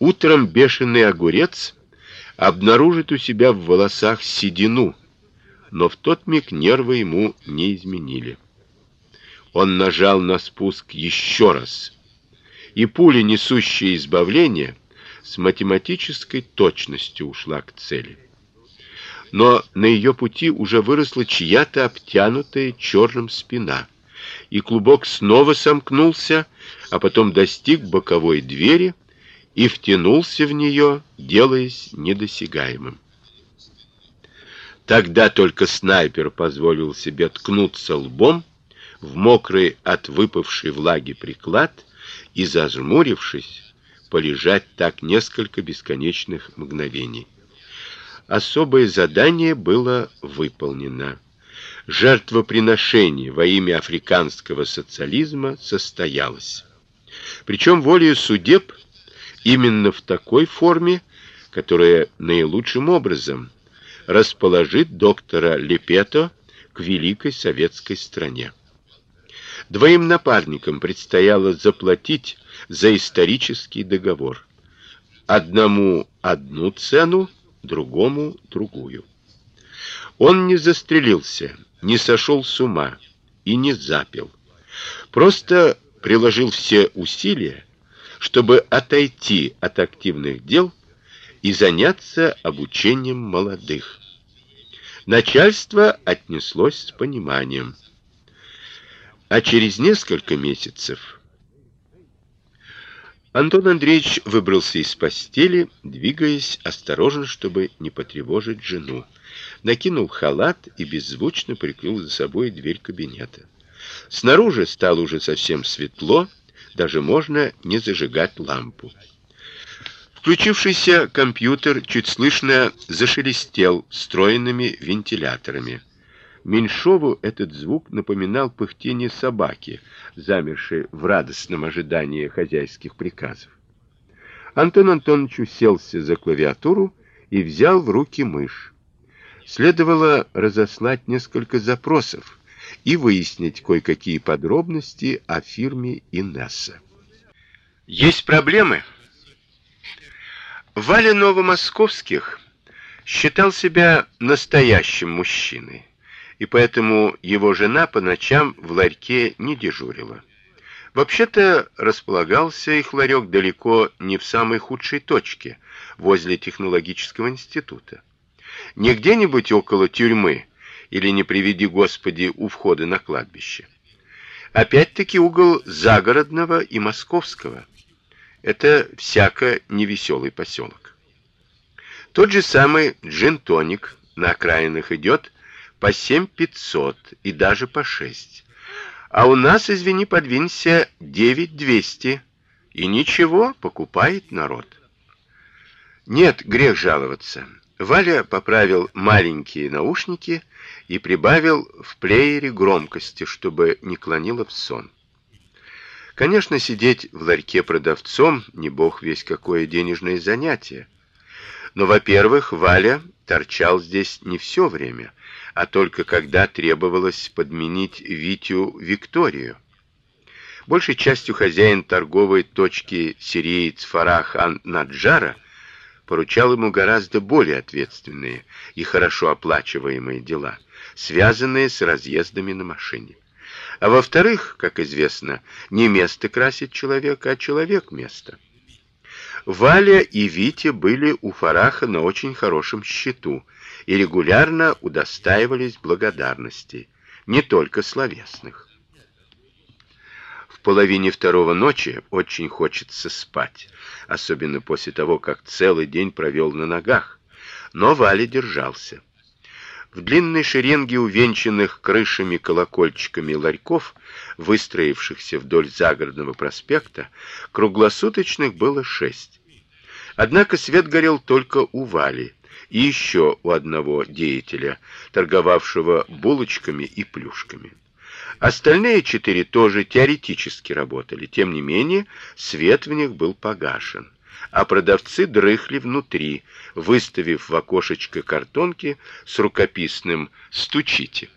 Утром бешеный огурец обнаружит у себя в волосах седину, но в тот миг нервы ему не изменили. Он нажал на спуск еще раз, и пуля, несущая избавление, с математической точностью ушла к цели. Но на ее пути уже выросла чья-то обтянутая черным спина, и клубок снова сомкнулся, а потом достиг боковой двери и втянулся в нее, делаясь недосягаемым. Тогда только снайпер позволил себе ткнуться лбом в мокрый от выпавшей влаги приклад и зажмурившись, полежать так несколько бесконечных мгновений. Особое задание было выполнено. Жертвоприношение во имя африканского социализма состоялось. Причем волею судеб именно в такой форме, которая наилучшим образом расположит доктора Лепето к великой советской стране. Двоим напарникам предстояло заплатить за исторический договор. Одному одну цену, другому другую. Он не застрелился, не сошел с ума и не запил. Просто приложил все усилия, чтобы отойти от активных дел и заняться обучением молодых. Начальство отнеслось с пониманием. А через несколько месяцев Антон Андреевич выбрался из постели, двигаясь осторожно, чтобы не потревожить жену. Накинул халат и беззвучно прикрыл за собой дверь кабинета. Снаружи стало уже совсем светло, даже можно не зажигать лампу. Включившийся компьютер чуть слышно зашелестел встроенными вентиляторами. Меньшову этот звук напоминал пыхтение собаки, замершей в радостном ожидании хозяйских приказов. Антон Антонович уселся за клавиатуру и взял в руки мышь. Следовало разослать несколько запросов и выяснить кое-какие подробности о фирме Инесса. Есть проблемы? Валя Новомосковских считал себя настоящим мужчиной, и поэтому его жена по ночам в ларьке не дежурила. Вообще-то располагался их ларек далеко не в самой худшей точке, возле технологического института. Не где-нибудь около тюрьмы или не приведи Господи у входа на кладбище. Опять-таки угол загородного и московского. Это всяко невеселый поселок. Тот же самый джин-тоник на окраинах идет по 7500 и даже по 6. А у нас, извини, подвинься 9200. И ничего, покупает народ. Нет, грех жаловаться. Валя поправил маленькие наушники и прибавил в плеере громкости, чтобы не клонило в сон. Конечно, сидеть в ларьке продавцом не бог весь какое денежное занятие. Но, во-первых, Валя торчал здесь не все время, а только когда требовалось подменить Витю Викторию. Большей частью хозяин торговой точки сириец Фарах Ан-Наджара поручал ему гораздо более ответственные и хорошо оплачиваемые дела, связанные с разъездами на машине. А во-вторых, как известно, не место красит человека, а человек место. Валя и Витя были у Фараха на очень хорошем счету и регулярно удостаивались благодарностей, не только словесных. В половине второго ночи очень хочется спать, особенно после того, как целый день провел на ногах. Но Валя держался. В длинной шеренге увенчанных крышами колокольчиками ларьков, выстроившихся вдоль загородного проспекта, круглосуточных было шесть. Однако свет горел только у Вали и еще у одного деятеля, торговавшего булочками и плюшками. Остальные четыре тоже теоретически работали, тем не менее свет в них был погашен а продавцы дрыхли внутри, выставив в окошечко картонки с рукописным «Стучите».